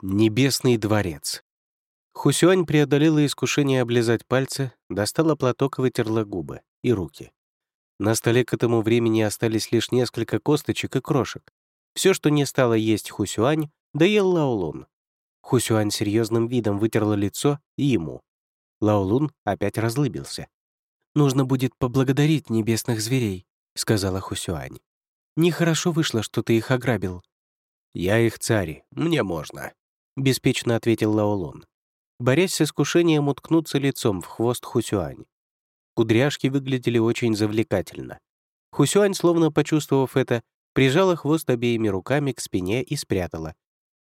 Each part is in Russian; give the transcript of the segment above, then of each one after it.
Небесный дворец. Хусюань преодолела искушение облизать пальцы, достала платок и вытерла губы и руки. На столе к этому времени остались лишь несколько косточек и крошек. Все, что не стало есть Хусюань, доел Лаолун. Хусюань серьезным видом вытерла лицо и ему. Лаолун опять разлыбился. «Нужно будет поблагодарить небесных зверей», — сказала Хусюань. «Нехорошо вышло, что ты их ограбил». «Я их царь, мне можно», — беспечно ответил Лаолун, борясь с искушением уткнуться лицом в хвост Хусюань. Кудряшки выглядели очень завлекательно. Хусюань, словно почувствовав это, прижала хвост обеими руками к спине и спрятала.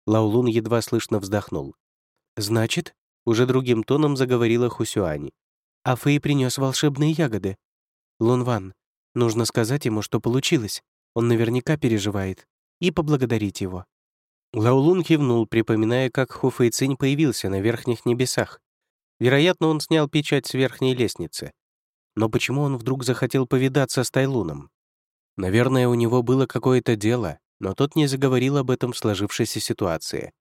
Лаолун едва слышно вздохнул. «Значит?» — уже другим тоном заговорила Хусюань. «А Фэй принес волшебные ягоды. Лунван, нужно сказать ему, что получилось. Он наверняка переживает. И поблагодарить его». Лаолун кивнул, припоминая, как Хуфэйцинь появился на верхних небесах. Вероятно, он снял печать с верхней лестницы. Но почему он вдруг захотел повидаться с Тайлуном? Наверное, у него было какое-то дело, но тот не заговорил об этом в сложившейся ситуации.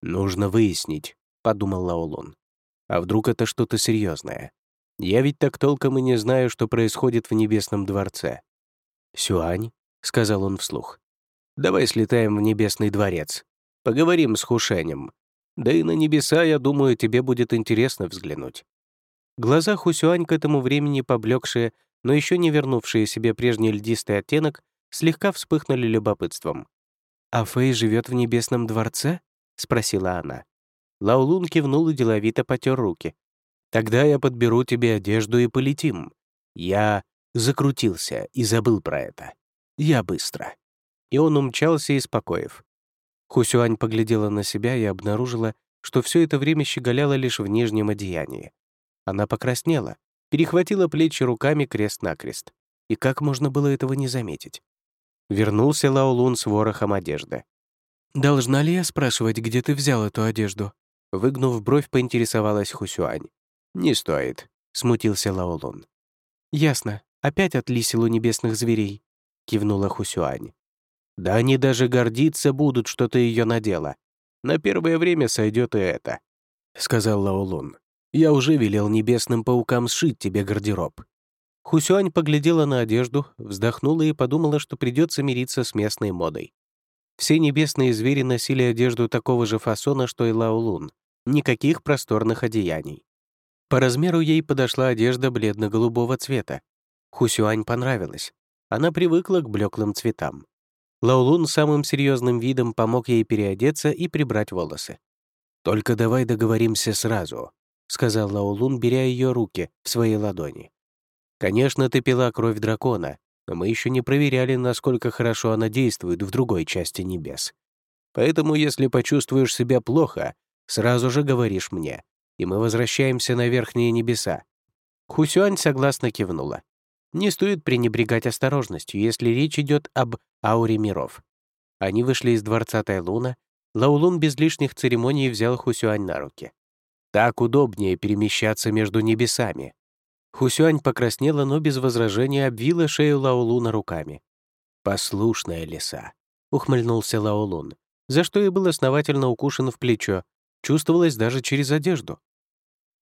«Нужно выяснить», — подумал Лаолун. «А вдруг это что-то серьезное? Я ведь так толком и не знаю, что происходит в Небесном дворце». «Сюань», — сказал он вслух, — «давай слетаем в Небесный дворец. Поговорим с Хушенем. Да и на небеса, я думаю, тебе будет интересно взглянуть». Глаза Хусюань к этому времени поблекшие, но еще не вернувшие себе прежний льдистый оттенок, слегка вспыхнули любопытством. «А Фэй живет в небесном дворце?» — спросила она. Лаулун кивнул и деловито потер руки. «Тогда я подберу тебе одежду и полетим. Я закрутился и забыл про это. Я быстро». И он умчался из покоев. Хусюань поглядела на себя и обнаружила, что все это время щеголяла лишь в нижнем одеянии. Она покраснела, перехватила плечи руками крест-накрест. И как можно было этого не заметить? Вернулся Лаолун с ворохом одежды. «Должна ли я спрашивать, где ты взял эту одежду?» Выгнув бровь, поинтересовалась Хусюань. «Не стоит», — смутился Лаолун. «Ясно. Опять от лисил небесных зверей», — кивнула Хусюань. «Да они даже гордиться будут, что ты ее надела. На первое время сойдет и это», — сказал Лаолун. Я уже велел небесным паукам сшить тебе гардероб». Хусюань поглядела на одежду, вздохнула и подумала, что придется мириться с местной модой. Все небесные звери носили одежду такого же фасона, что и Лаолун. Никаких просторных одеяний. По размеру ей подошла одежда бледно-голубого цвета. Хусюань понравилась. Она привыкла к блеклым цветам. Лаолун самым серьезным видом помог ей переодеться и прибрать волосы. «Только давай договоримся сразу», сказал Лаолун, беря ее руки в свои ладони. «Конечно, ты пила кровь дракона, но мы еще не проверяли, насколько хорошо она действует в другой части небес. Поэтому, если почувствуешь себя плохо, сразу же говоришь мне, и мы возвращаемся на верхние небеса». Хусюань согласно кивнула. Не стоит пренебрегать осторожностью, если речь идет об ауре миров. Они вышли из дворца Тайлуна, Лаулун без лишних церемоний взял Хусюань на руки. Так удобнее перемещаться между небесами. Хусюань покраснела, но без возражения обвила шею Лаолуна руками. «Послушная лиса», — ухмыльнулся Лаолун, за что и был основательно укушен в плечо, чувствовалось даже через одежду.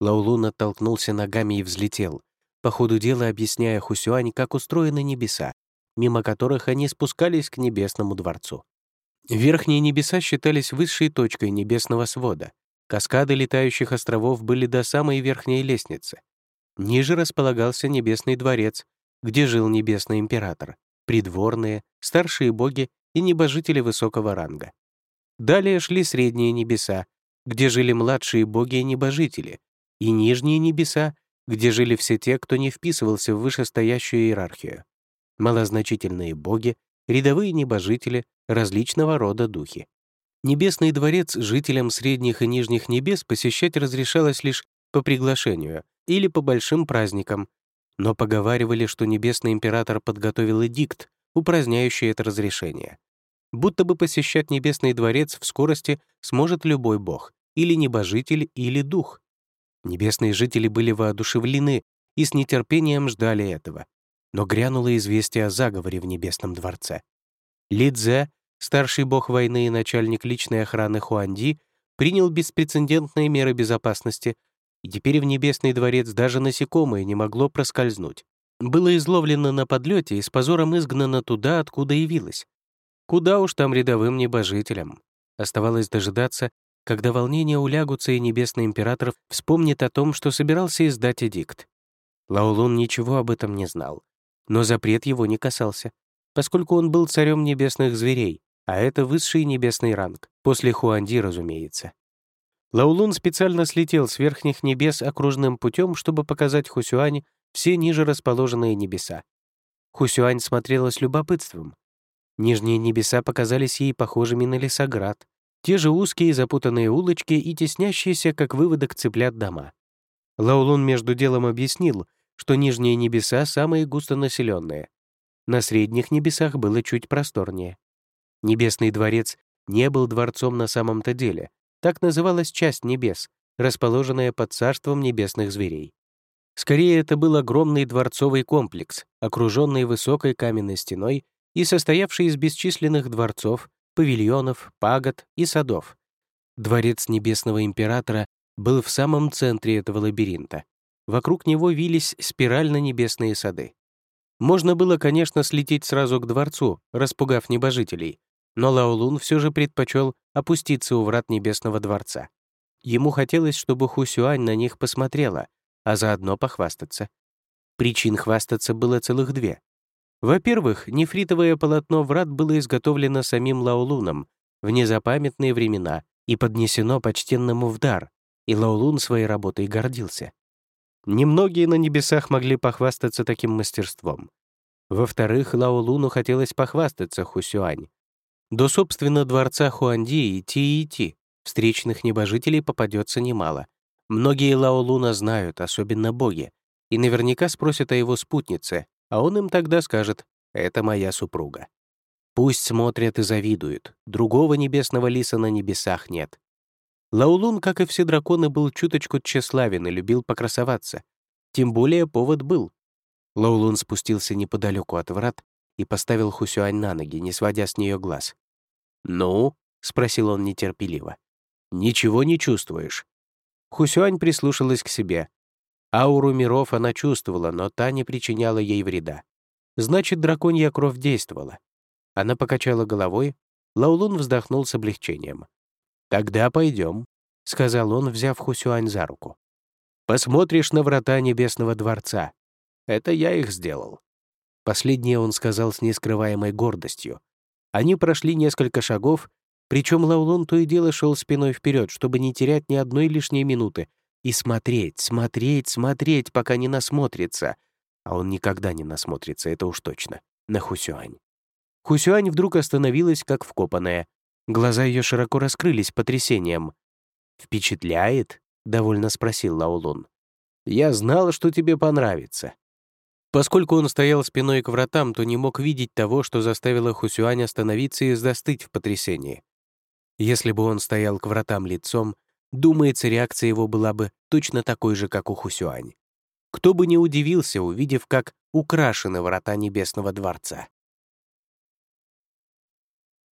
Лаолун оттолкнулся ногами и взлетел, по ходу дела объясняя Хусюань, как устроены небеса, мимо которых они спускались к небесному дворцу. Верхние небеса считались высшей точкой небесного свода, Каскады летающих островов были до самой верхней лестницы. Ниже располагался Небесный дворец, где жил Небесный император, придворные, старшие боги и небожители высокого ранга. Далее шли средние небеса, где жили младшие боги и небожители, и нижние небеса, где жили все те, кто не вписывался в вышестоящую иерархию. Малозначительные боги, рядовые небожители, различного рода духи. Небесный дворец жителям средних и нижних небес посещать разрешалось лишь по приглашению или по большим праздникам, но поговаривали, что Небесный император подготовил эдикт, упраздняющий это разрешение. Будто бы посещать Небесный дворец в скорости сможет любой бог, или небожитель, или дух. Небесные жители были воодушевлены и с нетерпением ждали этого. Но грянуло известие о заговоре в Небесном дворце. Лидзе Старший бог войны и начальник личной охраны Хуанди принял беспрецедентные меры безопасности, и теперь в Небесный дворец даже насекомое не могло проскользнуть. Было изловлено на подлете и с позором изгнано туда, откуда явилось. Куда уж там рядовым небожителям. Оставалось дожидаться, когда волнения улягутся и Небесный Император вспомнит о том, что собирался издать эдикт. Лаолун ничего об этом не знал, но запрет его не касался, поскольку он был царем небесных зверей, а это высший небесный ранг, после Хуанди, разумеется. Лаулун специально слетел с верхних небес окружным путем, чтобы показать Хусюань все ниже расположенные небеса. Хусюань смотрела с любопытством. Нижние небеса показались ей похожими на лесоград, те же узкие запутанные улочки и теснящиеся, как выводок цыплят дома. Лаулун между делом объяснил, что нижние небеса самые густонаселенные. На средних небесах было чуть просторнее. Небесный дворец не был дворцом на самом-то деле. Так называлась часть небес, расположенная под царством небесных зверей. Скорее, это был огромный дворцовый комплекс, окруженный высокой каменной стеной и состоявший из бесчисленных дворцов, павильонов, пагод и садов. Дворец Небесного Императора был в самом центре этого лабиринта. Вокруг него вились спирально-небесные сады. Можно было, конечно, слететь сразу к дворцу, распугав небожителей, но Лаолун все же предпочел опуститься у врат Небесного дворца. Ему хотелось, чтобы Хусюань на них посмотрела, а заодно похвастаться. Причин хвастаться было целых две. Во-первых, нефритовое полотно врат было изготовлено самим Лаолуном в незапамятные времена и поднесено почтенному в дар, и Лаолун своей работой гордился. Немногие на небесах могли похвастаться таким мастерством. Во-вторых, Лаолуну хотелось похвастаться Хусюань, до, собственно, дворца Хуанди идти и идти. Встречных небожителей попадется немало. Многие Лаолуна знают, особенно боги, и наверняка спросят о его спутнице, а он им тогда скажет «это моя супруга». Пусть смотрят и завидуют, другого небесного лиса на небесах нет. Лаулун, как и все драконы, был чуточку тщеславен и любил покрасоваться. Тем более повод был. Лаулун спустился неподалеку от врат и поставил Хусюань на ноги, не сводя с нее глаз. «Ну?» — спросил он нетерпеливо. «Ничего не чувствуешь?» Хусюань прислушалась к себе. Ауру миров она чувствовала, но та не причиняла ей вреда. Значит, драконья кровь действовала. Она покачала головой, Лаулун вздохнул с облегчением. «Тогда пойдем», — сказал он, взяв Хусюань за руку. «Посмотришь на врата Небесного дворца. Это я их сделал». Последнее он сказал с нескрываемой гордостью. Они прошли несколько шагов, причем Лаулон то и дело шел спиной вперед, чтобы не терять ни одной лишней минуты, и смотреть, смотреть, смотреть, пока не насмотрится. А он никогда не насмотрится, это уж точно, на Хусюань. Хусюань вдруг остановилась, как вкопанная. Глаза ее широко раскрылись потрясением. «Впечатляет?» — довольно спросил Лаулун. «Я знал, что тебе понравится». Поскольку он стоял спиной к вратам, то не мог видеть того, что заставило Хусюань остановиться и застыть в потрясении. Если бы он стоял к вратам лицом, думается, реакция его была бы точно такой же, как у Хусюань. Кто бы не удивился, увидев, как украшены врата Небесного дворца.